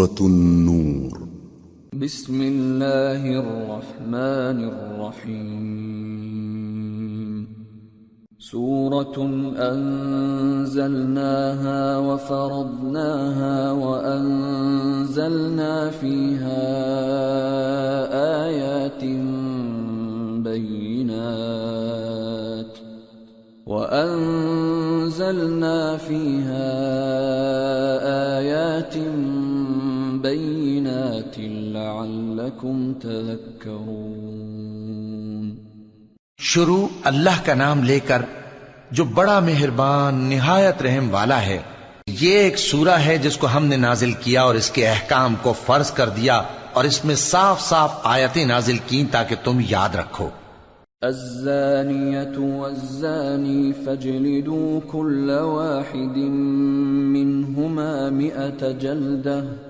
سورة النور. بسم الله الرحمن الرحيم. سورة أنزلناها وفرضناها وأنزلنا فيها آيات بينات. وأنزلنا فيها آيات لعلكم تذكرون شروع اللہ کا نام لے کر جو بڑا مہربان نہایت رحم والا ہے یہ ایک سورہ ہے جس کو ہم نے نازل کیا اور اس کے احکام کو فرض کر دیا اور اس میں صاف صاف آیتیں نازل کی تاکہ تم یاد رکھو۔ الزانية والزاني فاجلدوا كل واحد منهما مئة جلدة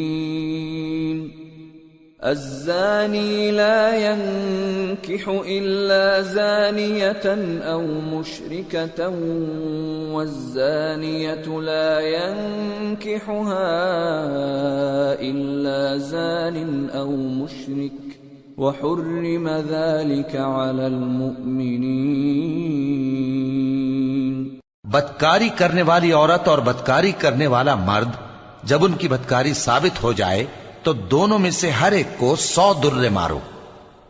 الزاني لا ينكح إلا زانية أو مشركة، والزانية لا ينكحها إلا زان أو مشرك. وحرم ذلك على المؤمنين. بدکاری کرنے والی عورت اور بدکاری کرنے والا مرد، جب ان کی بدکاری ثابت ہو جائے تو دونوں میں سے ہر ایک کو سو درے مارو۔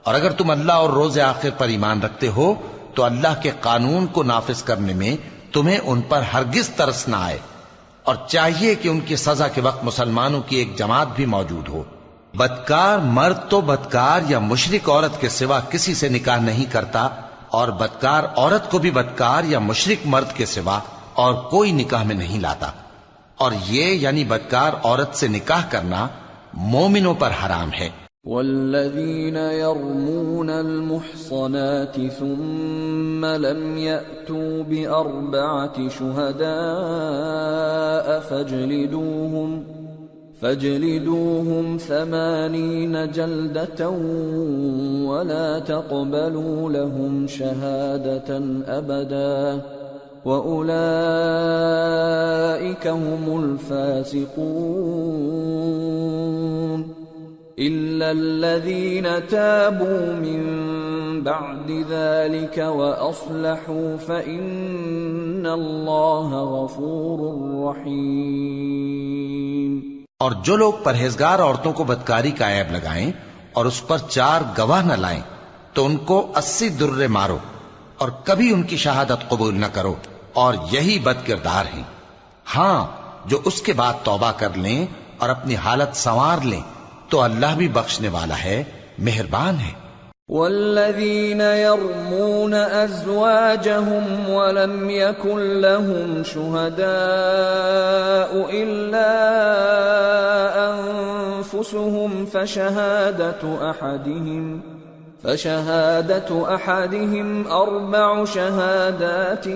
اور اگر تم اللہ اور روز آخر پر ایمان رکھتے ہو، تو اللہ کے قانون کو نافذ کرنے میں تمہیں ان پر ہرگز ترس نہ آئے۔ اور چاہیے کہ ان کی سزا کے وقت مسلمانوں کی ایک جماعت بھی موجود ہو۔ بدکار مرد تو بدکار یا مشرک عورت کے سوا کسی سے نکاح نہیں کرتا، اور بدکار عورت کو بھی بدکار یا مشرک مرد کے سوا اور کوئی نکاح میں نہیں لاتا۔ اور یہ یعنی بدکار عورت سے نکاح کرنا مومنوں پر حرام ہے۔ والذين يرمون المحصنات ثم لم يأتوا بأربعة شهداء فاجلدوهم فاجلدوهم ثمانين جلدة ولا تقبلوا لهم شهادة أبدا۔ وأولئك هم الفاسقون إلا الذين تابوا من بعد ذلك وأصلحوا فإن الله غفور رحيم اور جو لوگ پرہیزگار عورتوں کو بدکاری کا عیب لگائیں اور اس پر چار گواہ نہ لائیں، تو ان کو اسی درے مارو اور کبھی ان کی شہادت قبول نہ کرو۔ اور یہی بد کردار ہیں۔ ہاں جو اس کے بعد توبہ کر لیں اور اپنی حالت سنوار لیں، تو اللہ بھی بخشنے والا ہے، مہربان ہے۔ والذين يرمون أزواجهم ولم يكن لهم شهداء إلا أنفسهم فشهادة أحدهم فشهادة أحدهم أربع شهادات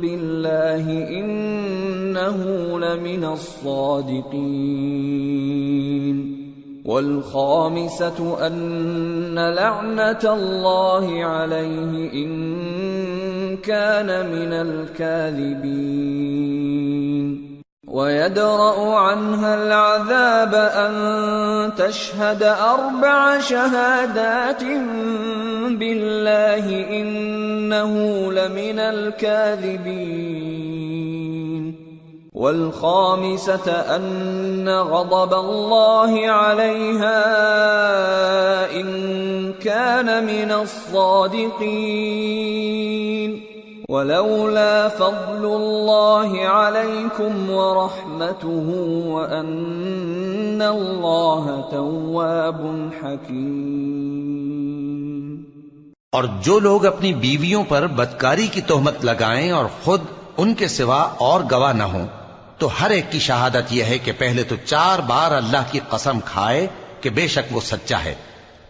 بالله إنه لمن الصادقين. والخامسة أن لعنة الله عليه إن كان من الكاذبين. ويدرأ عنها العذاب أن تشهد أربع شهادات بالله إنه لمن الكاذبين والخامسة أن غضب الله عليها إن كان من الصادقين ولولا فضل الله عليكم ورحمته وأن الله تواب حكيم. اور جو لوگ اپنی بیویوں پر بدکاری کی تہمت لگائیں اور خود ان کے سوا اور گواہ نہ ہوں، تو ہر ایک کی شہادت یہ ہے کہ پہلے تو چار بار اللہ کی قسم کھائے کہ بے شک وہ سچا ہے،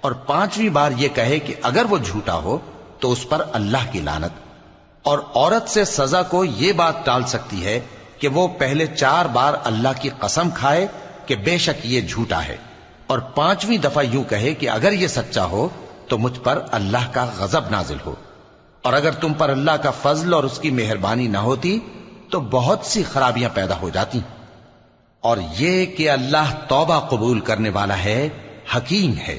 اور پانچویں بار یہ کہے کہ اگر وہ جھوٹا ہو تو تو اس پر اللہ کی لانت اور عورت سے سزا کو یہ بات ٹال سکتی ہے کہ وہ پہلے چار بار اللہ کی قسم کھائے کہ بے شک یہ جھوٹا ہے۔ اور پانچویں دفعہ یوں کہے کہ اگر یہ سچا ہو تو مجھ پر اللہ کا غضب نازل ہو۔ اور اگر تم پر اللہ کا فضل اور اس کی مہربانی نہ ہوتی تو بہت سی خرابیاں پیدا ہو جاتی۔ اور یہ کہ اللہ توبہ قبول کرنے والا ہے، حکیم ہے۔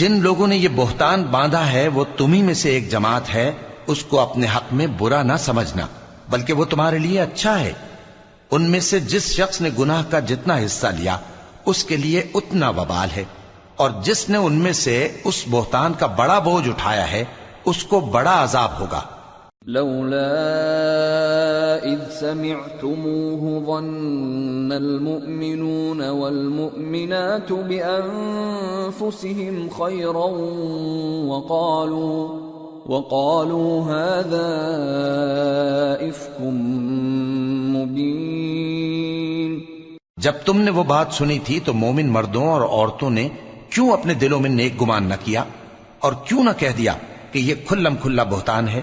جن لوگوں نے یہ بہتان باندھا ہے، وہ تمہیں میں سے ایک جماعت ہے، اس کو اپنے حق میں برا نہ سمجھنا، بلکہ وہ تمہارے لیے اچھا ہے۔ ان میں سے جس شخص نے گناہ کا جتنا حصہ لیا، اس کے لیے اتنا وبال ہے۔ اور جس نے ان میں سے اس بہتان کا بڑا بوجھ اٹھایا ہے، اس کو بڑا عذاب ہوگا۔ لولا إذ سمعتموه ظن المؤمنون والمؤمنات بأنفسهم خيرا وقالوا وقالوا هذا إفك مبين. جب تم نے وہ بات سنی تھی تو مومن مردوں اور عورتوں نے کیوں اپنے دلوں میں نیک گمان نہ کیا اور کیوں نہ کہہ دیا کہ یہ کھلم کھلا بہتان ہے؟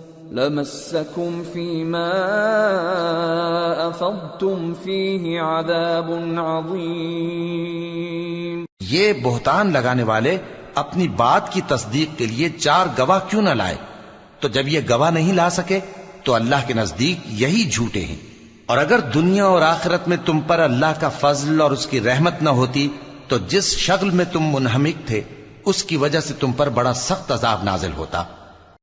لمسكم فيما افضتم فيه عذاب عظيم یہ بہتان لگانے والے اپنی بات کی تصدیق کے لیے چار گواہ کیوں نہ لائے؟ تو جب یہ گواہ نہیں لا سکے، تو اللہ کے نزدیک یہی جھوٹے ہیں۔ اور اگر دنیا اور آخرت میں تم پر اللہ کا فضل اور اس کی رحمت نہ ہوتی، تو جس شغل میں تم منہمک تھے، اس کی وجہ سے تم پر بڑا سخت عذاب نازل ہوتا۔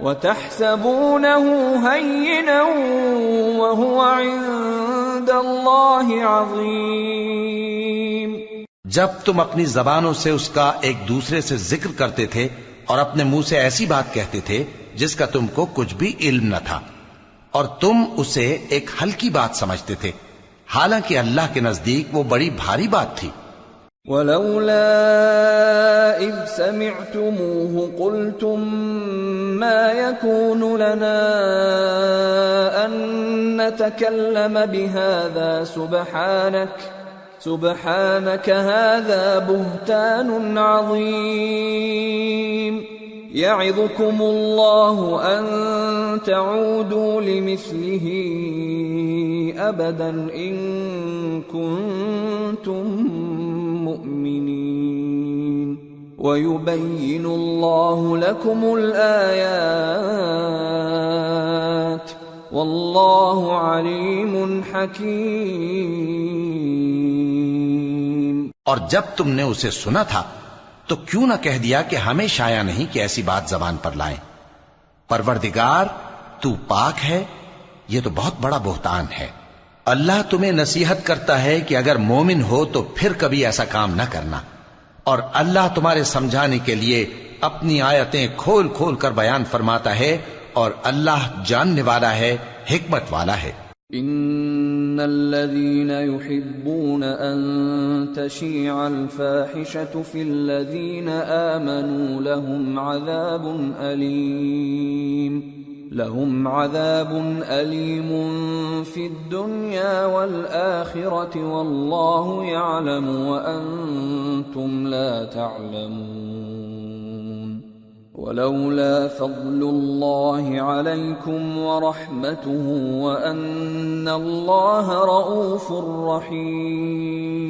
وَتَحْسَبُونَهُ هَيِّنًا وَهُوَ عِندَ اللَّهِ عَظِيمٌ. جب تم اپنی زبانوں سے اس کا ایک دوسرے سے ذکر کرتے تھے اور اپنے منہ سے ایسی بات کہتے تھے جس کا تم کو کچھ بھی علم نہ تھا، اور تم اسے ایک ہلکی بات سمجھتے تھے، حالانکہ اللہ کے نزدیک وہ بڑی بھاری بات تھی۔ ولولا إذ سمعتموه قلتم ما يكون لنا أن نتكلم بهذا سبحانك سبحانك هذا بهتان عظيم. يعظكم الله أن تعودوا لمثله أبدا إن كنتم ويبين الله لكم الآيات والله عليم حكيم اور جب تم نے اسے سنا تھا، تو کیوں نہ کہہ دیا کہ ہمیں شایا نہیں کہ ایسی بات زبان پر لائیں۔ پروردگار، تو پاک ہے، یہ تو بہت بڑا بہتان ہے۔ اللہ تمہیں نصیحت کرتا ہے کہ اگر مومن ہو تو پھر کبھی ایسا کام نہ کرنا۔ اور اللہ تمہارے سمجھانے کے لیے اپنی آیتیں کھول کھول کر بیان فرماتا ہے اور اللہ جاننے والا ہے، حکمت والا ہے۔ ان الذين يحبون ان تشيع الفاحشه في الذين امنوا لهم عذاب اليم لهم عذاب أليم في الدنيا والآخرة والله يعلم وأنتم لا تعلمون ولولا فضل الله عليكم ورحمته وأن الله رؤوف رحيم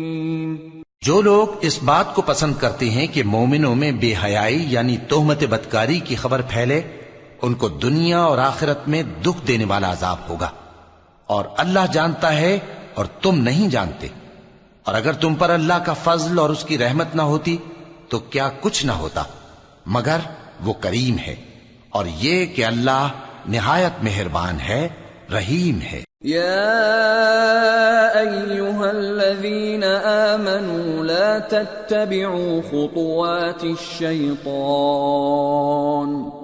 جو لوگ اس بات کو پسند کرتے ہیں کہ مومنوں میں بے حیائی یعنی تہمت بدکاری کی خبر پھیلے ان کو دنیا اور آخرت میں دکھ دینے والا عذاب ہوگا۔ اور اللہ جانتا ہے اور تم نہیں جانتے۔ اور اگر تم پر اللہ کا فضل اور اس کی رحمت نہ ہوتی، تو کیا کچھ نہ ہوتا۔ مگر وہ کریم ہے۔ اور یہ کہ اللہ نہایت مہربان ہے، رحیم ہے۔ يا ايها الذين امنوا لا تتبعوا خطوات الشيطان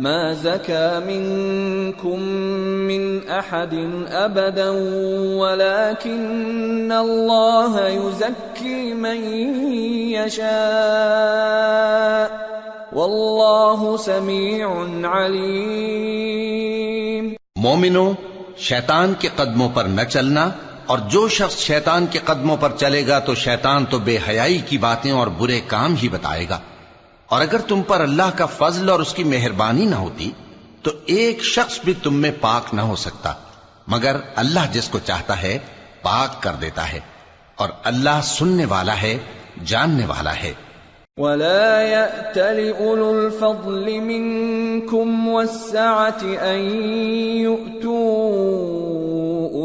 ما زكى منكم من احد ابدا ولكن الله يزكي من يشاء. والله سميع عليم. مومنوں شیطان کے قدموں پر نہ چلنا، اور جو شخص شیطان کے قدموں پر چلے گا تو شیطان تو بے حیائی کی باتیں اور برے کام ہی بتائے گا۔ اور اگر تم پر اللہ کا فضل اور اس کی مہربانی نہ ہوتی، تو ایک شخص بھی تم میں پاک نہ ہو سکتا، مگر اللہ جس کو چاہتا ہے، پاک کر دیتا ہے، اور اللہ سننے والا ہے، جاننے والا ہے۔ ولا يأتل أولو الفضل منكم والسعة أن يؤتوا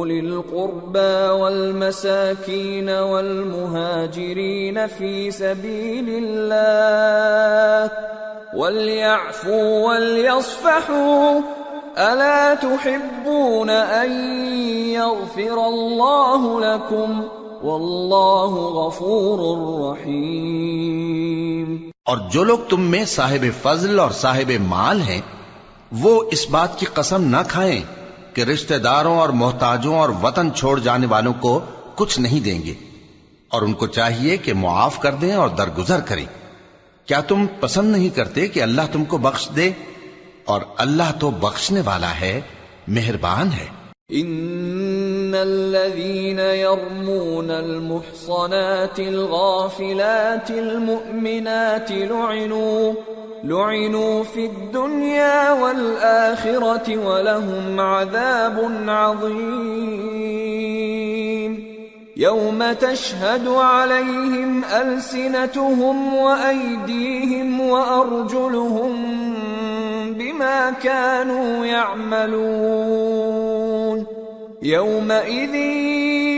أولي القربى والمساكين والمهاجرين في سبيل الله وليعفوا وليصفحوا ألا تحبون أن يغفر الله لكم ؟ واللہ غفور رحیم اور جو لوگ تم میں صاحب فضل اور صاحب مال ہیں، وہ اس بات کی قسم نہ کھائیں کہ رشتہ داروں اور محتاجوں اور وطن چھوڑ جانے والوں کو کچھ نہیں دیں گے اور ان کو چاہیے کہ معاف کر دیں اور درگزر کریں۔ کیا تم پسند نہیں کرتے کہ اللہ تم کو بخش دے؟ اور اللہ تو بخشنے والا ہے، مہربان ہے۔ ان الذين يرمون المحصنات الغافلات المؤمنات لعنوا لعنوا في الدنيا والآخرة ولهم عذاب عظيم. يوم تشهد عليهم ألسنتهم وأيديهم وأرجلهم بما كانوا يعملون. يومئذ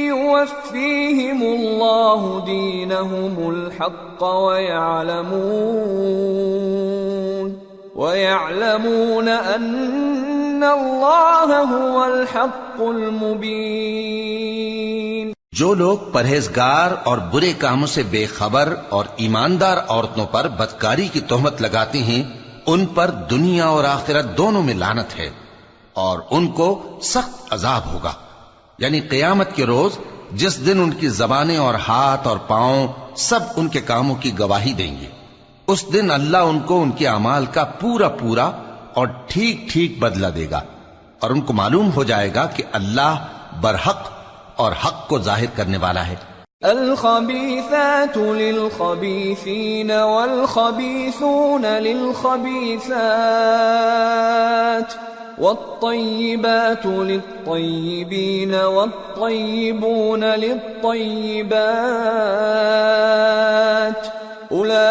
يوفيهم الله دينهم الحق ويعلمون ويعلمون أن الله هو الحق المبين جو لوگ پرہیزگار اور برے کاموں سے بے خبر اور ایماندار عورتوں پر بدکاری کی تہمت لگاتے ہیں، ان پر دنیا اور آخرت دونوں میں لانت ہے۔ اور ان کو سخت عذاب ہوگا۔ یعنی قیامت کے روز جس دن ان کی زبانیں اور ہاتھ اور پاؤں سب ان کے کاموں کی گواہی دیں گے، اس دن اللہ ان کو ان کے اعمال کا پورا پورا اور ٹھیک ٹھیک بدلہ دے گا۔ اور ان کو معلوم ہو جائے گا کہ اللہ برحق اور حق کو ظاہر کرنے والا ہے۔ الخبيثات للخبيثين والخبيثون للخبيثات۔ والطيبات للطيبين والطيبون للطيبات أولئك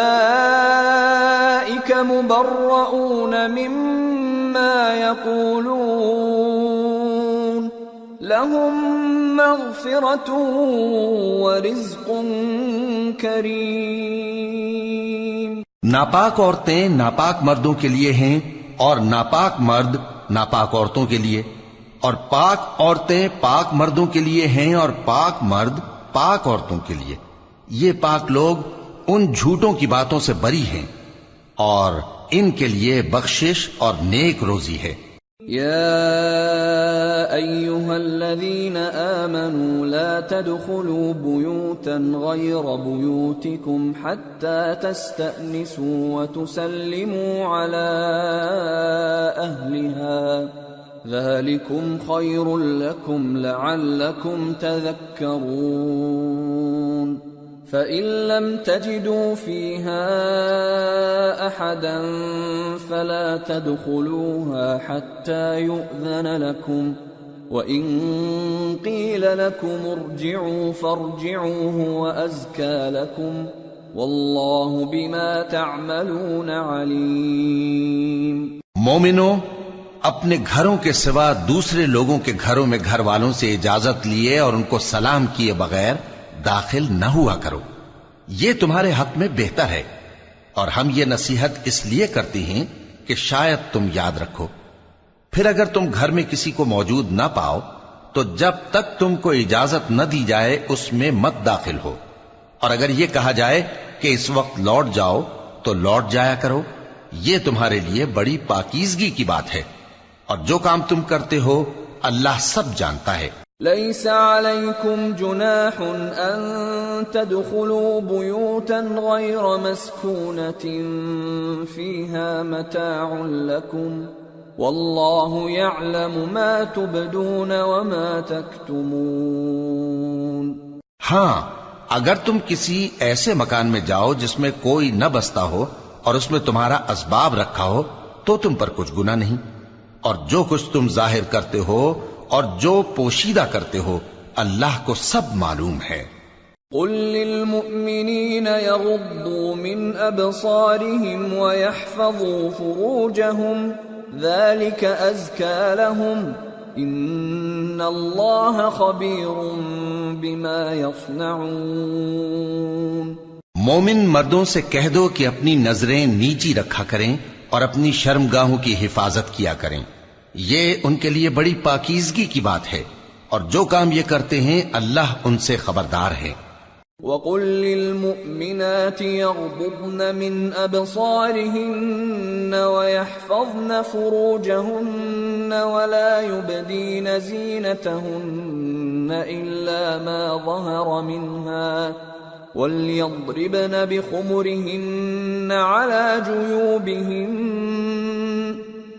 مبرؤون مما يقولون لهم مغفرت ورزق کریم ناپاک عورتیں ناپاک مردوں کے لیے ہیں اور ناپاک مرد ناپاک عورتوں کے لیے، اور پاک عورتیں پاک مردوں کے لیے ہیں اور پاک مرد پاک عورتوں کے لیے۔ یہ پاک لوگ ان جھوٹوں کی باتوں سے بری ہیں اور ان کے لیے بخشش اور نیک روزی ہے۔ يا ايها الذين امنوا لا تدخلوا بيوتا غير بيوتكم حتى تستانسوا وتسلموا على اهلها ذلكم خير لكم لعلكم تذكرون. فَإِن لَّمْ تَجِدُوا فِيهَا أَحَدًا فَلَا تَدْخُلُوهَا حَتَّىٰ يُؤْذَنَ لَكُمْ وَإِن قِيلَ لَكُمُ ارْجِعُوا فَارْجِعُوا هُوَ أَزْكَىٰ لَكُمْ ۚ وَاللَّهُ بِمَا تَعْمَلُونَ عَلِيمٌ مومنو، اپنے گھروں کے سوا دوسرے لوگوں کے گھروں میں گھر والوں سے اجازت لیے اور ان کو سلام کیے بغیر داخل نہ ہوا کرو۔ یہ تمہارے حق میں بہتر ہے۔ اور ہم یہ نصیحت اس لیے کرتی ہیں کہ شاید تم یاد رکھو۔ پھر اگر تم گھر میں کسی کو موجود نہ پاؤ، تو جب تک تم کو اجازت نہ دی جائے، اس میں مت داخل ہو۔ اور اگر یہ کہا جائے کہ اس وقت لوٹ جاؤ، تو لوٹ جایا کرو۔ یہ تمہارے لیے بڑی پاکیزگی کی بات ہے۔ اور جو کام تم کرتے ہو، اللہ سب جانتا ہے۔ ليس عليكم جناح أن تدخلوا بيوتا غير مسكونة فيها متاع لكم والله يعلم ما تبدون وما تكتمون ہاں اگر تم کسی ایسے مکان میں جاؤ جس میں کوئی نہ بستا ہو اور اس میں تمہارا اسباب رکھا ہو، تو تم پر کچھ گنا نہیں۔ اور جو کچھ تم ظاہر کرتے ہو اور جو پوشیدہ کرتے ہو اللہ کو سب معلوم ہے۔ قل للمؤمنين يغضوا من أبصارهم ويحفظوا فروجهم ذلك أزكى لهم۔ إن الله خبير بما يصنعون۔ مومن مردوں سے کہہ دو کہ اپنی نظریں نیچی رکھا کریں اور اپنی شرمگاہوں کی حفاظت کیا کریں۔ یہ ان کے لیے بڑی پاکیزگی کی بات ہے اور جو کام یہ کرتے ہیں اللہ ان سے خبردار ہے۔ وَقُل لِّلْمُؤْمِنَاتِ يَغْضُضْنَ مِنْ أَبْصَارِهِنَّ وَيَحْفَظْنَ فُرُوجَهُنَّ وَلَا يُبْدِينَ زِينَتَهُنَّ إِلَّا مَا ظَهَرَ مِنْهَا وَلْيَضْرِبْنَ بِخُمُرِهِنَّ عَلَى جُيُوبِهِنَّ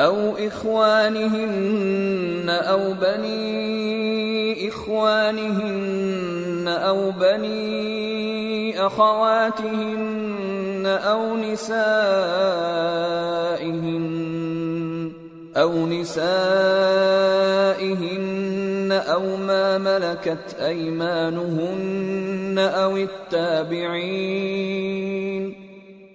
أو إخوانهن أو بني إخوانهن أو بني أخواتهن أو نسائهن أو نسائهن أو ما ملكت أيمانهن أو التابعين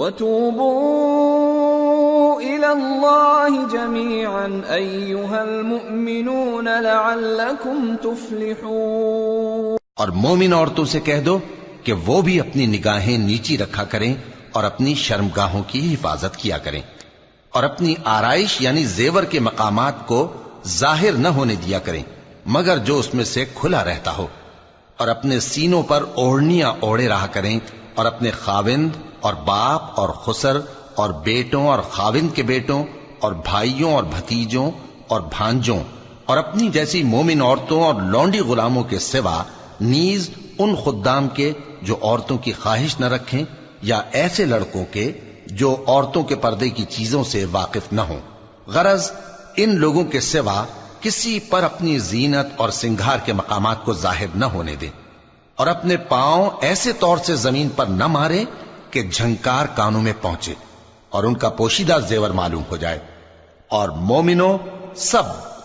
وتوبوا الى الله جميعا ايها المؤمنون لعلكم تفلحون. اور مومن عورتوں سے کہہ دو کہ وہ بھی اپنی نگاہیں نیچی رکھا کریں اور اپنی شرمگاہوں کی حفاظت کیا کریں اور اپنی آرائش یعنی زیور کے مقامات کو ظاہر نہ ہونے دیا کریں، مگر جو اس میں سے کھلا رہتا ہو اور اپنے سینوں پر اوڑھنیاں اوڑے رہا کریں اور اپنے خاوند اور باپ اور خسر اور بیٹوں اور خاوند کے بیٹوں اور بھائیوں اور بھتیجوں اور بھانجوں اور اپنی جیسی مومن عورتوں اور لونڈی غلاموں کے سوا نیز ان خدام کے جو عورتوں کی خواہش نہ رکھیں یا ایسے لڑکوں کے جو عورتوں کے پردے کی چیزوں سے واقف نہ ہوں۔ غرض ان لوگوں کے سوا کسی پر اپنی زینت اور سنگھار کے مقامات کو ظاہر نہ ہونے دیں۔ اور اپنے پاؤں ایسے طور سے زمین پر نہ مارے کہ جھنکار کانوں میں پہنچے اور ان کا پوشیدہ زیور معلوم ہو جائے۔ اور مومنو سب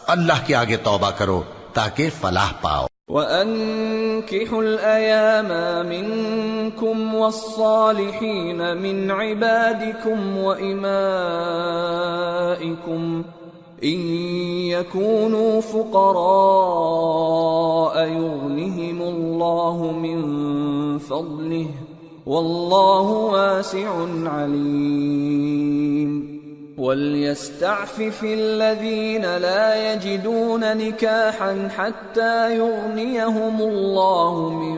اللہ کے آگے توبہ کرو تاکہ فلاح پاؤ۔ وَأَنكِحُوا الْأَيَامَ مِنكُمْ وَالصَّالِحِينَ مِنْ عِبَادِكُمْ وَإِمَائِكُمْ إِن يَكُونُوا فُقَرَاءَ يُغْنِهِمُ اللَّهُ مِن فَضْلِهِ وَاللَّهُ وَاسِعٌ عَلِيمٌ. وَلْيَسْتَعْفِفِ الَّذِينَ لَا يَجِدُونَ نِكَاحًا حَتَّى يُغْنِيَهُمُ اللَّهُ مِن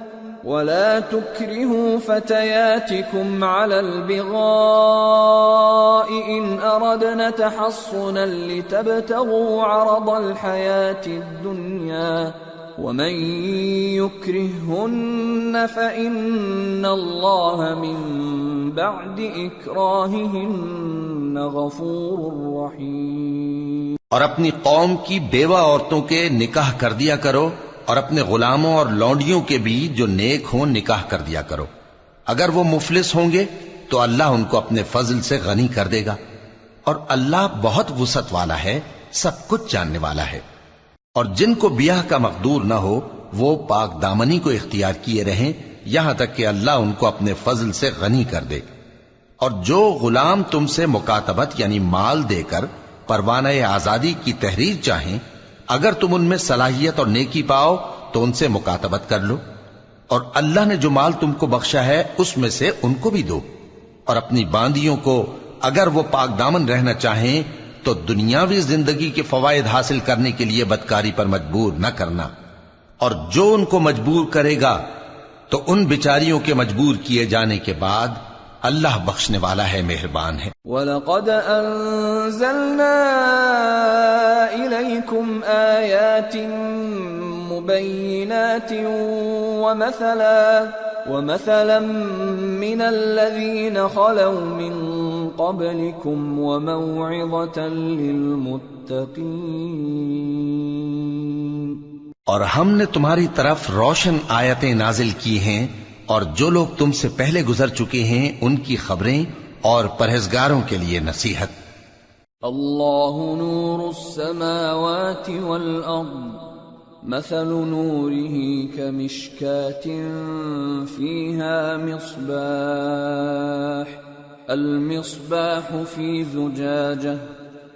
ولا تكرهوا فتياتكم على البغاء إن أردنا تحصنا لتبتغوا عرض الحياة الدنيا ومن يكرهن فإن الله من بعد إكراههن غفور رحيم اور اپنی قوم کی بیوہ عورتوں کے نکاح کر دیا کرو اور اپنے غلاموں اور لونڈیوں کے بھی جو نیک ہوں نکاح کر دیا کرو۔ اگر وہ مفلس ہوں گے تو اللہ ان کو اپنے فضل سے غنی کر دے گا۔ اور اللہ بہت وسط والا ہے، سب کچھ جاننے والا ہے۔ اور جن کو بیاہ کا مقدور نہ ہو، وہ پاک دامنی کو اختیار کیے رہیں، یہاں تک کہ اللہ ان کو اپنے فضل سے غنی کر دے۔ اور جو غلام تم سے مکاتبت یعنی مال دے کر پروانہ آزادی کی تحریر چاہیں اگر تم ان میں صلاحیت اور نیکی پاؤ تو ان سے مکاتبت کر لو اور اللہ نے جو مال تم کو بخشا ہے اس میں سے ان کو بھی دو اور اپنی باندیوں کو اگر وہ پاک دامن رہنا چاہیں تو دنیاوی زندگی کے فوائد حاصل کرنے کے لیے بدکاری پر مجبور نہ کرنا اور جو ان کو مجبور کرے گا تو ان بچاریوں کے مجبور کیے جانے کے بعد اللہ بخشنے والا ہے مہربان ہے۔ وَلَقَدْ أَنزَلْنَا إِلَيْكُمْ آيَاتٍ مُبَيِّنَاتٍ وَمَثَلًا وَمَثَلًا مِّنَ الَّذِينَ خَلَوْا مِن قَبْلِكُمْ وَمَوْعِظَةً لِّلْمُتَّقِينَ۔ اور ہم نے تمہاری طرف روشن آیتیں نازل کی ہیں۔ اور جو لوگ تم سے پہلے گزر چکے ہیں، ان کی خبریں اور پرہزگاروں کے لیے نصیحت۔ اللہ نور السماوات والأرض مثل نوره كمشكاة فيها مصباح، المصباح في زجاجة۔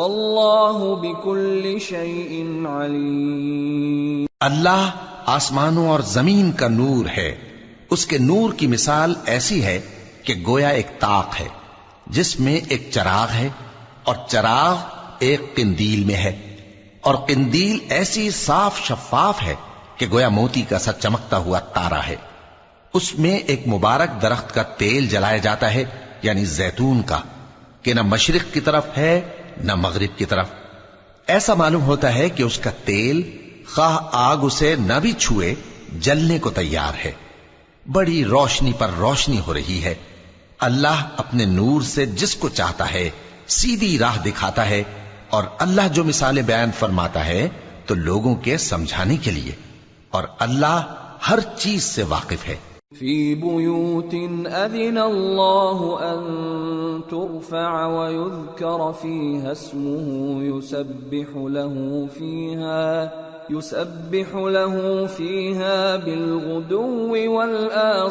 والله بكل شيء عليم اللہ آسمانوں اور زمین کا نور ہے۔ اس کے نور کی مثال ایسی ہے کہ گویا ایک تاق ہے، جس میں ایک چراغ ہے اور چراغ ایک قندیل میں ہے۔ اور قندیل ایسی صاف شفاف ہے کہ گویا موتی کا سا چمکتا ہوا تارا ہے۔ اس میں ایک مبارک درخت کا تیل جلایا جاتا ہے یعنی زیتون کا، کہ نہ مشرق کی طرف ہے نہ مغرب کی طرف۔ ایسا معلوم ہوتا ہے کہ اس کا تیل خواہ آگ اسے نہ بھی چھوئے، جلنے کو تیار ہے۔ بڑی روشنی پر روشنی ہو رہی ہے۔ اللہ اپنے نور سے جس کو چاہتا ہے، سیدھی راہ دکھاتا ہے۔ اور اللہ جو مثال بیان فرماتا ہے، تو لوگوں کے سمجھانے کے لیے۔ اور اللہ ہر چیز سے واقف ہے۔ فی بیوت اذن اللہ ان ترفع ویذکر فيها اسمه یسبح له فيها، يسبح له فيها بالغدو والآصال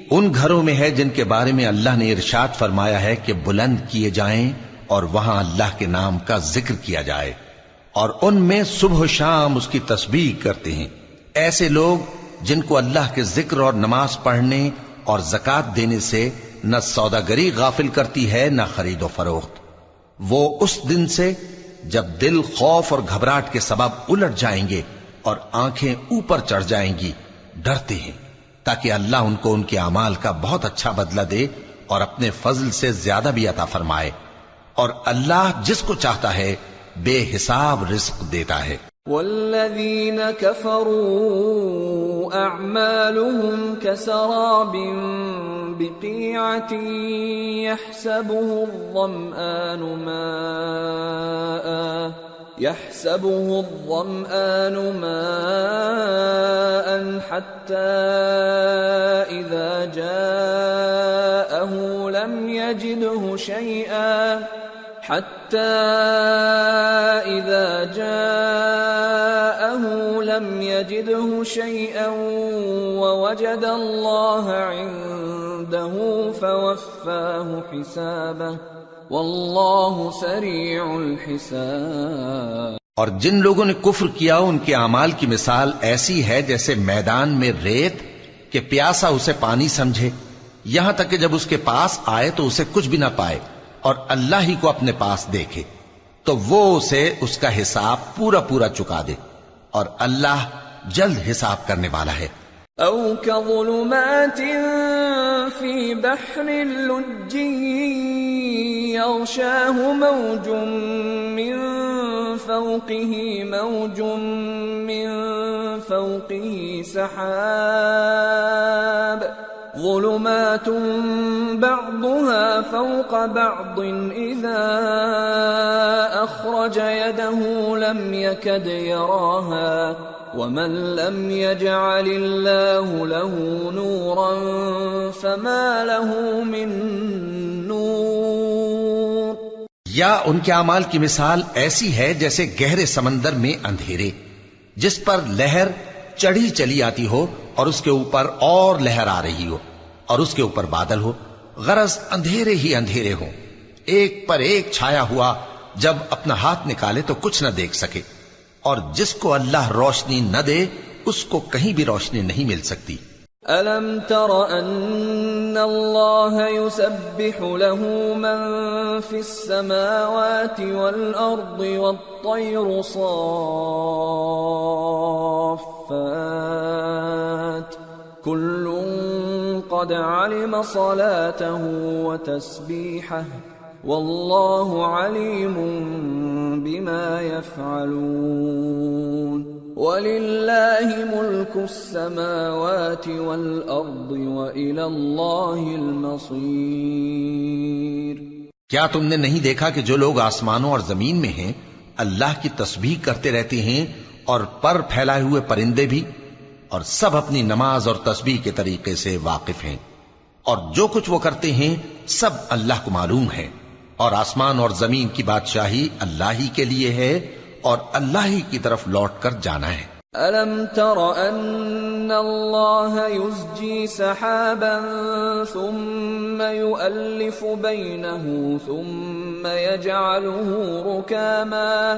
ان گھروں میں ہے جن کے بارے میں اللہ نے ارشاد فرمایا ہے کہ بلند کیے جائیں اور وہاں اللہ کے نام کا ذکر کیا جائے اور ان میں صبح و شام اس کی تسبیح کرتے ہیں۔ ایسے لوگ جن کو اللہ کے ذکر اور نماز پڑھنے اور زکات دینے سے نہ سوداگری غافل کرتی ہے نہ خرید و فروخت۔ وہ اس دن سے جب دل خوف اور گھبراہٹ کے سبب الٹ جائیں گے اور آنکھیں اوپر چڑھ جائیں گی، ڈرتے ہیں۔ تاکہ اللہ ان کو ان کے اعمال کا بہت اچھا بدلہ دے اور اپنے فضل سے زیادہ بھی عطا فرمائے۔ اور اللہ جس کو چاہتا ہے، بے حساب رزق دیتا ہے۔ والذين كفروا أعمالهم كسراب بقيعة يحسبه الظمآن ماء يحسبه الظمآن ماء حتى إذا جاءه لم يجده شيئا حتى إذا جاءه لم يجده شيئا ووجد الله عنده فوفاه حسابه والله سريع الحساب۔ اور جن لوگوں نے کفر کیا، ان کے اعمال کی مثال ایسی ہے جیسے میدان میں ریت کہ پیاسا اسے پانی سمجھے۔ یہاں تک کہ جب اس کے پاس آئے تو اسے کچھ بھی نہ پائے اور اللہ ہی کو اپنے پاس دیکھے، تو وہ اسے اس کا حساب پورا پورا چکا دے۔ اور اللہ جلد حساب کرنے والا ہے۔ أو كظلمات في بحر اللج يغشاه موج من فوقه، موج من فوقه سحاب. ظلمات بعضها فوق بعض، إذا أخرج يده لم يكد يراها. ومن لم يجعل الله له نورا فما له من نور یا ان کے اعمال کی مثال ایسی ہے جیسے گہرے سمندر میں اندھیرے، جس پر لہر چڑھی چلی آتی ہو اور اس کے اوپر اور لہر آ رہی ہو اور اس کے اوپر بادل ہو، غرض اندھیرے ہی اندھیرے ہوں۔ ایک پر ایک چھایا ہوا، جب اپنا ہاتھ نکالے تو کچھ نہ دیکھ سکے۔ اور جس کو اللہ روشنی نہ دے، اس کو کہیں بھی روشنی نہیں مل سکتی۔ ألم تر أن الله يسبح له من في السماوات والأرض والطير صافات كل قد علم صلاته وتسبيحه والله عليم بما يفعلون ولله ملك السماوات والأرض وإلى الله المصير کیا تم نے نہیں دیکھا کہ جو لوگ آسمانوں اور زمین میں ہیں، اللہ کی تسبیح کرتے رہتے ہیں اور پر پھیلائے ہوئے پرندے بھی؟ اور سب اپنی نماز اور تسبیح کے طریقے سے واقف ہیں۔ اور جو کچھ وہ کرتے ہیں، سب اللہ کو معلوم ہے۔ اور آسمان اور زمین کی بادشاہی اللہ ہی کے لیے ہے اور اللہ ہی کی طرف لوٹ کر جانا ہے۔ ألم تر أن الله يزجي سحابا ثم يؤلف بينه ثم يجعله ركاما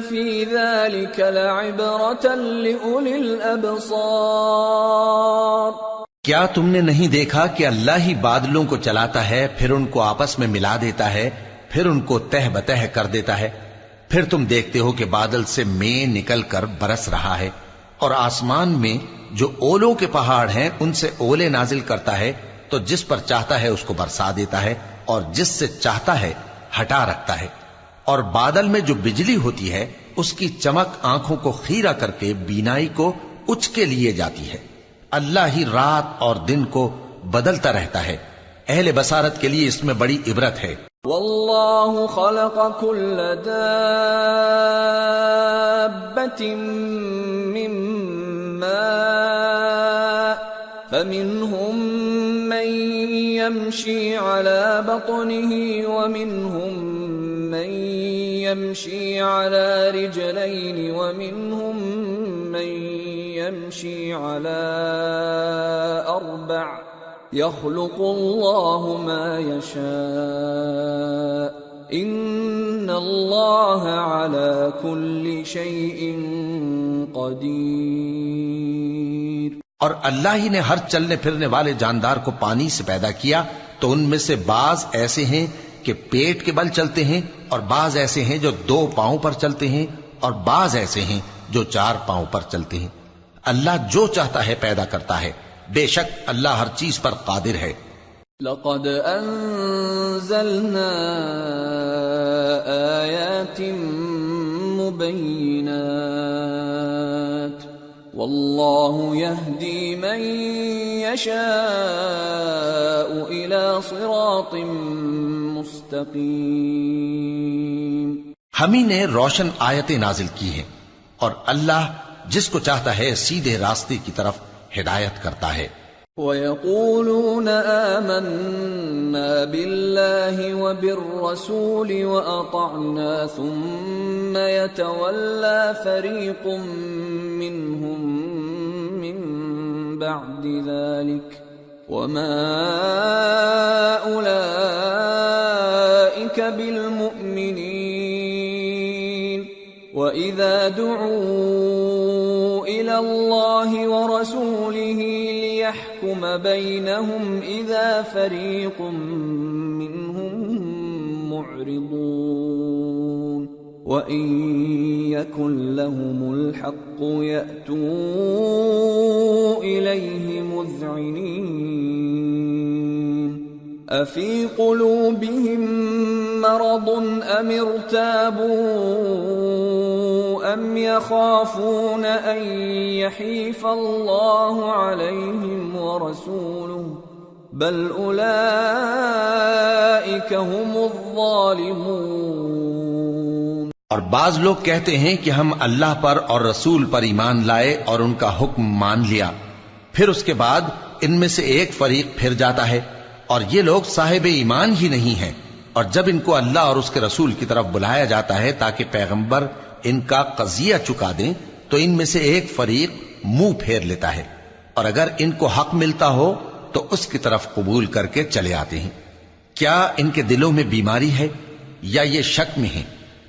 في ذلك لعبرة لأولي الأبصار کیا تم نے نہیں دیکھا کہ اللہ ہی بادلوں کو چلاتا ہے، پھر ان کو آپس میں ملا دیتا ہے، پھر ان کو تہ بتہ کر دیتا ہے؟ پھر تم دیکھتے ہو کہ بادل سے میں نکل کر برس رہا ہے، اور آسمان میں جو اولوں کے پہاڑ ہیں، ان سے اولے نازل کرتا ہے، تو جس پر چاہتا ہے اس کو برسا دیتا ہے، اور جس سے چاہتا ہے، ہٹا رکھتا ہے۔ اور بادل میں جو بجلی ہوتی ہے، اس کی چمک آنکھوں کو خیرہ کر کے بینائی کو اچ کے لیے جاتی ہے۔ اللہ ہی رات اور دن کو بدلتا رہتا ہے۔ اہل بصارت کے لیے اس میں بڑی عبرت ہے۔ والله خلق كل دابة من ماء فمنهم من يمشي على بطنه ومنهم من يمشي على رجلين ومنهم من يمشي على أربع يخلق الله ما يشاء. ان الله على كل شيء قدير. اور اللہ ہی نے ہر چلنے پھرنے والے جاندار کو پانی سے پیدا کیا تو ان میں سے بعض ایسے ہیں کہ پیٹ کے بل چلتے ہیں اور بعض ایسے ہیں جو دو پاؤں پر چلتے ہیں اور بعض ایسے ہیں جو چار پاؤں پر چلتے ہیں۔ اللہ جو چاہتا ہے پیدا کرتا ہے۔ بے شک اللہ ہر چیز پر قادر ہے۔ لقد انزلنا آيات مبينات والله يهدي من يشاء الى صراط مستقيم ہم ہی نے روشن آیتیں نازل کی ہیں اور اللہ جس کو چاہتا ہے سیدھے راستے کی طرف ہدایت کرتا ہے۔ ويقولون آمنا بالله وبالرسول وأطعنا ثم يتولى فريق منهم من بعد ذلك وما أولئك بالمؤمنين وإذا دعوا إلى الله ورسوله ليحكم بينهم إذا فريق منهم معرضون وإن يكن لهم الحق يأتوا إليه مذعنين أفي قلوبهم مرض أم ارتابوا أم يخافون أن يحيف الله عليهم ورسوله بل أولئك هم الظالمون اور بعض لوگ کہتے ہیں کہ ہم اللہ پر اور رسول پر ایمان لائے اور ان کا حکم مان لیا۔ پھر اس کے بعد ان میں سے ایک فریق پھر جاتا ہے۔ اور یہ لوگ صاحب ایمان ہی نہیں ہیں۔ اور جب ان کو اللہ اور اس کے رسول کی طرف بلایا جاتا ہے تاکہ پیغمبر ان کا قضیہ چکا دیں، تو ان میں سے ایک فریق منہ پھیر لیتا ہے۔ اور اگر ان کو حق ملتا ہو، تو اس کی طرف قبول کر کے چلے آتے ہیں۔ کیا ان کے دلوں میں بیماری ہے؟ یا یہ شک میں ہیں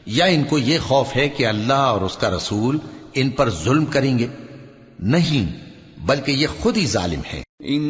یا ان کو یہ خوف ہے کہ اللہ اور اس کا رسول ان پر ظلم کریں گے؟ نہیں، بلکہ یہ خود ہی ظالم ہے۔ ان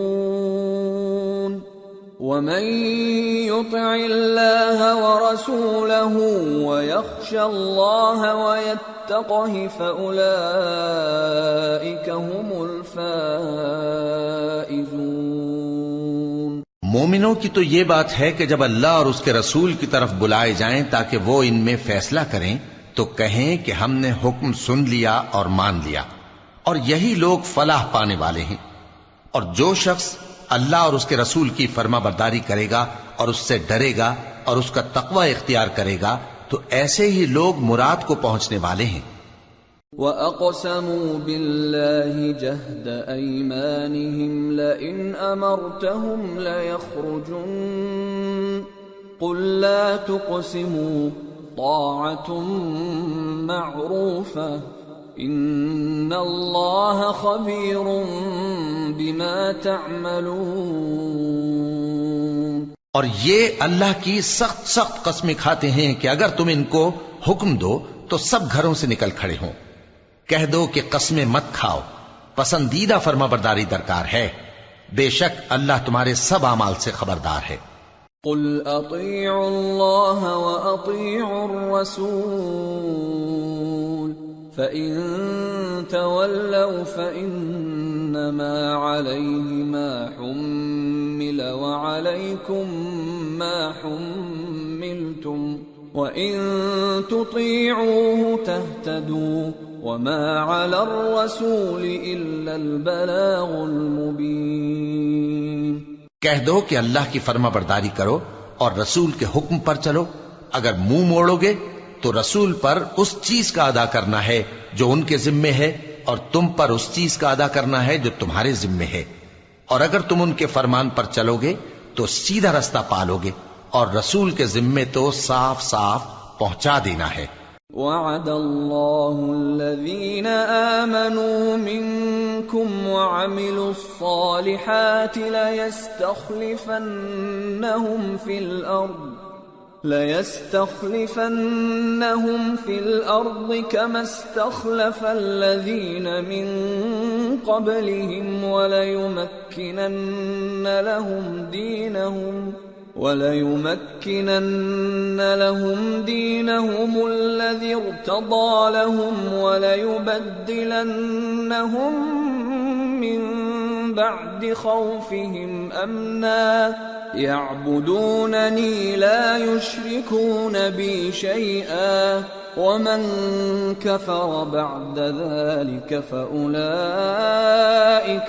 ومن يطع الله ورسوله ويخشى الله ويتقه فاولئك هم الفائزون مومنوں کی تو یہ بات ہے کہ جب اللہ اور اس کے رسول کی طرف بلائے جائیں تاکہ وہ ان میں فیصلہ کریں، تو کہیں کہ ہم نے حکم سن لیا اور مان لیا۔ اور یہی لوگ فلاح پانے والے ہیں۔ اور جو شخص اللہ اور اس کے رسول کی فرما برداری کرے گا اور اس سے ڈرے گا اور اس کا تقوی اختیار کرے گا، تو ایسے ہی لوگ مراد کو پہنچنے والے ہیں۔ وَأَقْسَمُوا بِاللَّهِ جَهْدَ أَيْمَانِهِمْ لَئِنْ أَمَرْتَهُمْ لَيَخْرُجُنَّ قُلْ لَا تُقْسِمُوا طَاعَةٌ مَعْرُوفَةٌ ان اللہ خبیر بما تعملون۔ اور یہ اللہ کی سخت سخت قسمیں کھاتے ہیں کہ اگر تم ان کو حکم دو تو سب گھروں سے نکل کھڑے ہوں۔ کہہ دو کہ قسمیں مت کھاؤ۔ پسندیدہ فرما برداری درکار ہے۔ بے شک اللہ تمہارے سب اعمال سے خبردار ہے۔ قل اطیعوا اللہ واطیعوا الرسول۔ فَإِن تَوَلَّوْا فَإِنَّمَا عَلَيْهِ مَا حُمِّلَ وَعَلَيْكُمْ مَا حُمِّلْتُمْ وَإِن تُطِيعُوهُ تَهْتَدُوا وَمَا عَلَى الرَّسُولِ إِلَّا الْبَلَاغُ الْمُبِينُ کہہ دو کہ اللہ کی فرما برداری کرو اور رسول کے حکم پر چلو۔ اگر منہ موڑو گے تو رسول پر اس چیز کا ادا کرنا ہے جو ان کے ذمے ہے اور تم پر اس چیز کا ادا کرنا ہے جو تمہارے ذمے ہے۔ اور اگر تم ان کے فرمان پر چلو گے تو سیدھا رستہ پالو گے اور رسول کے ذمے تو صاف صاف پہنچا دینا ہے۔ وعد اللہ الذین آمنوا منکم وعملوا الصالحات لیستخلفنہم فی الارض۔ لَيَسْتَخْلِفَنَّهُمْ فِي الْأَرْضِ كَمَا اسْتَخْلَفَ الَّذِينَ مِنْ قَبْلِهِمْ وَلَيُمَكِّنَنَّ لَهُمْ دِينَهُمْ وَلَيُمَكِّنَنَّ لَهُمْ دِينَهُمُ الَّذِي ارْتَضَى لَهُمْ وَلَيُبَدِّلَنَّهُمْ مِنْ بعد خوفهم امنا يعبدونني لا يشركون بي شيئا ومن كفر بعد ذلك فاولئك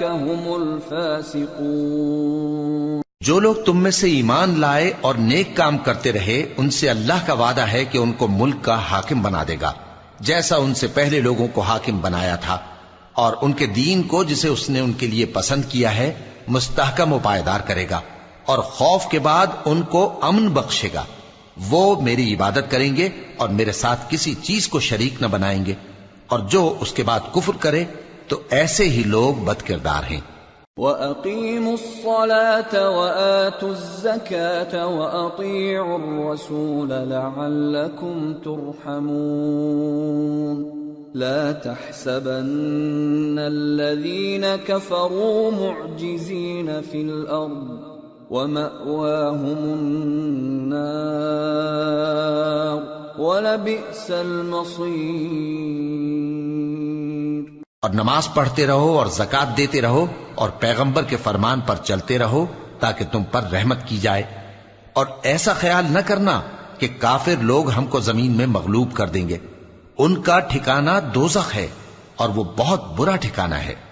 هم الفاسقون. جو لوگ تم میں سے ایمان لائے اور نیک کام کرتے رہے، ان سے اللہ کا وعدہ ہے کہ ان کو ملک کا حاکم بنا دے گا، جیسا ان سے پہلے لوگوں کو حاکم بنایا تھا، اور ان کے دین کو جسے اس نے ان کے لیے پسند کیا ہے، مستحکم و پائیدار کرے گا۔ اور خوف کے بعد ان کو امن بخشے گا۔ وہ میری عبادت کریں گے اور میرے ساتھ کسی چیز کو شریک نہ بنائیں گے۔ اور جو اس کے بعد کفر کرے، تو ایسے ہی لوگ بد کردار ہیں۔ وَأَقِيمُوا الصَّلَاةَ وَآتُوا الزَّكَاةَ وَأَطِيعُوا الرَّسُولَ لَعَلَّكُمْ تُرْحَمُونَ۔ لا تحسبن الذين كفروا معجزين في الأرض۔ ومأواهم النار ولبئس المصير اور نماز پڑھتے رہو اور زکات دیتے رہو اور پیغمبر کے فرمان پر چلتے رہو تاکہ تم پر رحمت کی جائے۔ اور ایسا خیال نہ کرنا کہ کافر لوگ ہم کو زمین میں مغلوب کر دیں گے۔ ان کا ٹھکانہ دوزخ ہے اور وہ بہت برا ٹھکانہ ہے۔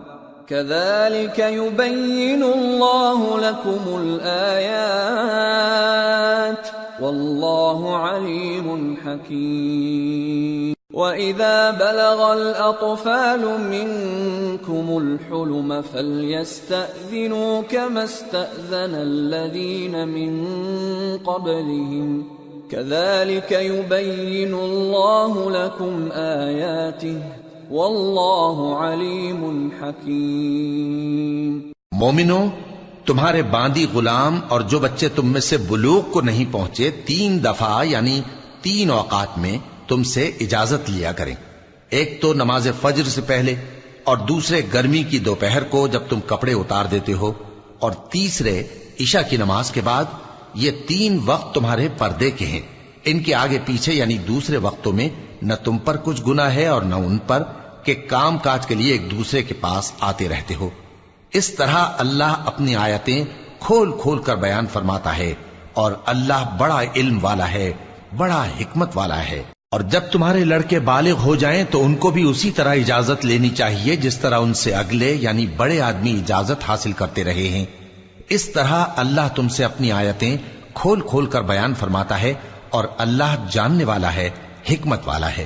كذلك يبين الله لكم الآيات والله عليم حكيم. وإذا بلغ الأطفال منكم الحلم فليستأذنوا كما استأذن الذين من قبلهم. كذلك يبين الله لكم آياته. والله عليم حكيم مومنو، تمہارے باندی غلام اور جو بچے تم میں سے بلوغ کو نہیں پہنچے، تین دفعہ یعنی تین اوقات میں تم سے اجازت لیا کریں۔ ایک تو نماز فجر سے پہلے اور دوسرے گرمی کی دوپہر کو جب تم کپڑے اتار دیتے ہو اور تیسرے عشاء کی نماز کے بعد یہ تین وقت تمہارے پردے کے ہیں۔ ان کے آگے پیچھے یعنی دوسرے وقتوں میں نہ تم پر کچھ گنا ہے اور نہ ان پر کہ کام کاج کے لیے ایک دوسرے کے پاس آتے رہتے ہو۔ اس طرح اللہ اپنی آیتیں کھول کھول کر بیان فرماتا ہے اور اللہ بڑا علم والا ہے، بڑا حکمت والا ہے۔ اور جب تمہارے لڑکے بالغ ہو جائیں تو ان کو بھی اسی طرح اجازت لینی چاہیے جس طرح ان سے اگلے یعنی بڑے آدمی اجازت حاصل کرتے رہے ہیں۔ اس طرح اللہ تم سے اپنی آیتیں کھول کھول کر بیان فرماتا ہے اور اللہ جاننے والا ہے، حکمت والا ہے۔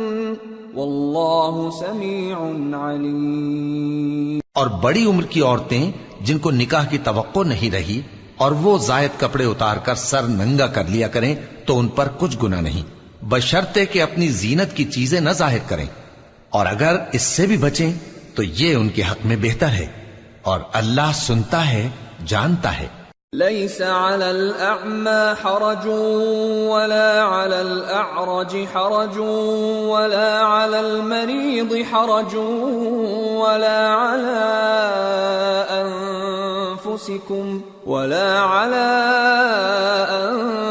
والله سميع عليم اور بڑی عمر کی عورتیں جن کو نکاح کی توقع نہیں رہی اور وہ زائد کپڑے اتار کر سر ننگا کر لیا کریں تو ان پر کچھ گنا نہیں۔ بشرطے کہ اپنی زینت کی چیزیں نہ ظاہر کریں۔ اور اگر اس سے بھی بچیں تو یہ ان کے حق میں بہتر ہے۔ اور اللہ سنتا ہے، جانتا ہے۔ ليس على الأعمى حرج ولا على الأعرج حرج ولا على المريض حرج ولا على أنفسكم ولا على أنفسكم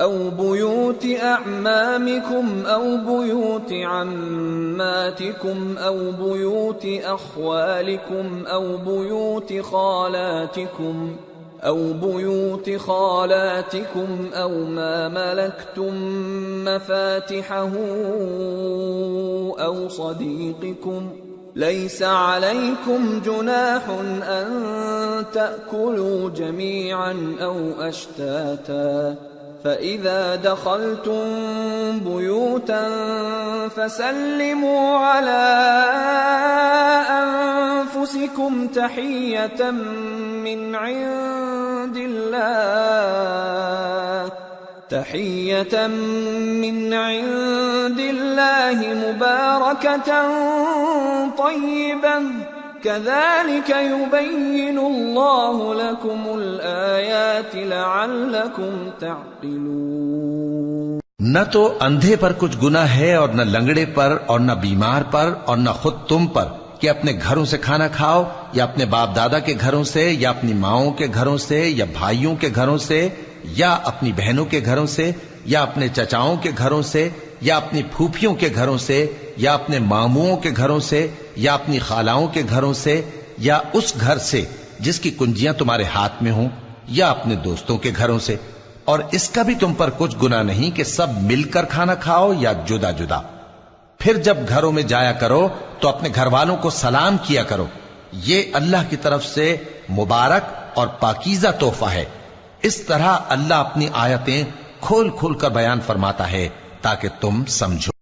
أو بيوت أعمامكم أو بيوت عماتكم أو بيوت أخوالكم أو بيوت خالاتكم أو بيوت خالاتكم أو ما ملكتم مفاتحه أو صديقكم ليس عليكم جناح أن تأكلوا جميعا أو أشتاتا فإذا دخلتم بيوتا فسلموا على أنفسكم تحية من عند الله تحية من عند الله مباركة طيبة كذلك يبين الله لكم الآيات لعلكم تعقلون. نہ تو اندھے پر کچھ گنا ہے اور نہ لنگڑے پر اور نہ بیمار پر اور نہ خود تم پر کہ اپنے گھروں سے کھانا کھاؤ یا اپنے باپ دادا کے گھروں سے یا اپنی ماؤں کے گھروں سے یا بھائیوں کے گھروں سے یا اپنی بہنوں کے گھروں سے یا اپنے چچاؤں کے گھروں سے یا اپنی پھوپھیوں کے گھروں سے یا اپنے ماموں کے گھروں سے، یا اپنی خالاؤں کے گھروں سے، یا اس گھر سے جس کی کنجیاں تمہارے ہاتھ میں ہوں، یا اپنے دوستوں کے گھروں سے۔ اور اس کا بھی تم پر کچھ گنا نہیں کہ سب مل کر کھانا کھاؤ یا جدا جدا۔ پھر جب گھروں میں جایا کرو، تو اپنے گھر والوں کو سلام کیا کرو۔ یہ اللہ کی طرف سے مبارک اور پاکیزہ تحفہ ہے۔ اس طرح اللہ اپنی آیتیں کھول کھول کر بیان فرماتا ہے تاکہ تم سمجھو۔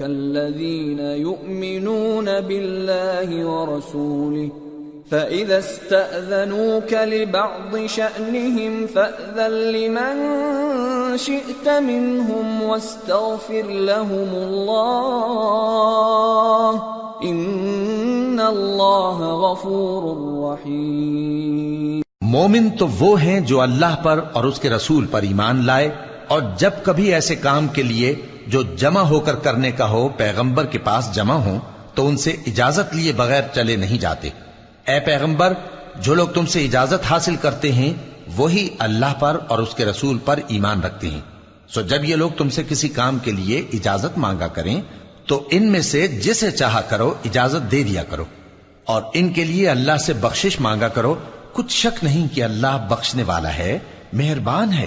الذين يؤمنون بالله ورسوله، فإذا استأذنوك لبعض شأنهم فأذن لمن شئت منهم واستغفر لهم الله، إن الله غفور رحيم. مومن تو وہ ہیں جو اللہ پر اور اس کے رسول پر ایمان لائے، اور جب کبھی ایسے کام کے لیے جو جمع ہو کر کرنے کا ہو، پیغمبر کے پاس جمع ہوں، تو ان سے اجازت لیے بغیر چلے نہیں جاتے۔ اے پیغمبر، جو لوگ تم سے اجازت حاصل کرتے ہیں، وہی اللہ پر اور اس کے رسول پر ایمان رکھتے ہیں۔ سو جب یہ لوگ تم سے کسی کام کے لیے اجازت مانگا کریں، تو ان میں سے جسے چاہا کرو، اجازت دے دیا کرو۔ اور ان کے لیے اللہ سے بخشش مانگا کرو۔ کچھ شک نہیں کہ اللہ بخشنے والا ہے، مہربان ہے۔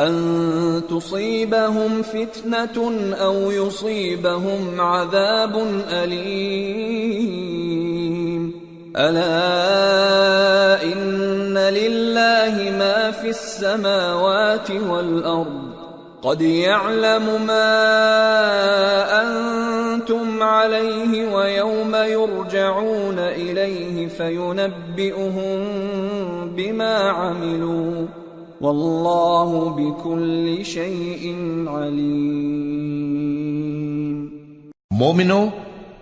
أن تصيبهم فتنة أو يصيبهم عذاب أليم ألا إن لله ما في السماوات والأرض قد يعلم ما أنتم عليه ويوم يرجعون إليه فينبئهم بما عملوا واللہ بكل شيء علیم۔ مومنو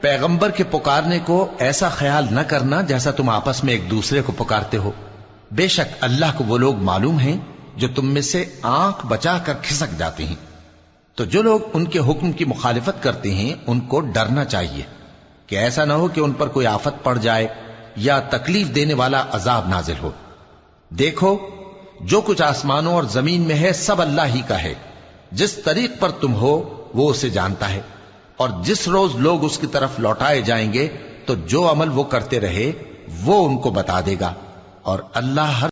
پیغمبر کے پکارنے کو ایسا خیال نہ کرنا جیسا تم آپس میں ایک دوسرے کو پکارتے ہو۔ بے شک اللہ کو وہ لوگ معلوم ہیں جو تم میں سے آنکھ بچا کر کھسک جاتے ہیں۔ تو جو لوگ ان کے حکم کی مخالفت کرتے ہیں، ان کو ڈرنا چاہیے کہ ایسا نہ ہو کہ ان پر کوئی آفت پڑ جائے یا تکلیف دینے والا عذاب نازل ہو۔ دیکھو جو کچھ آسمانوں اور زمین میں ہے، سب اللہ ہی کا ہے۔ جس طریق پر تم ہو، وہ اسے جانتا ہے۔ اور جس روز لوگ اس کی طرف لوٹائے جائیں گے، تو جو عمل وہ کرتے رہے، وہ ان کو بتا دے گا۔ اور اللہ ہر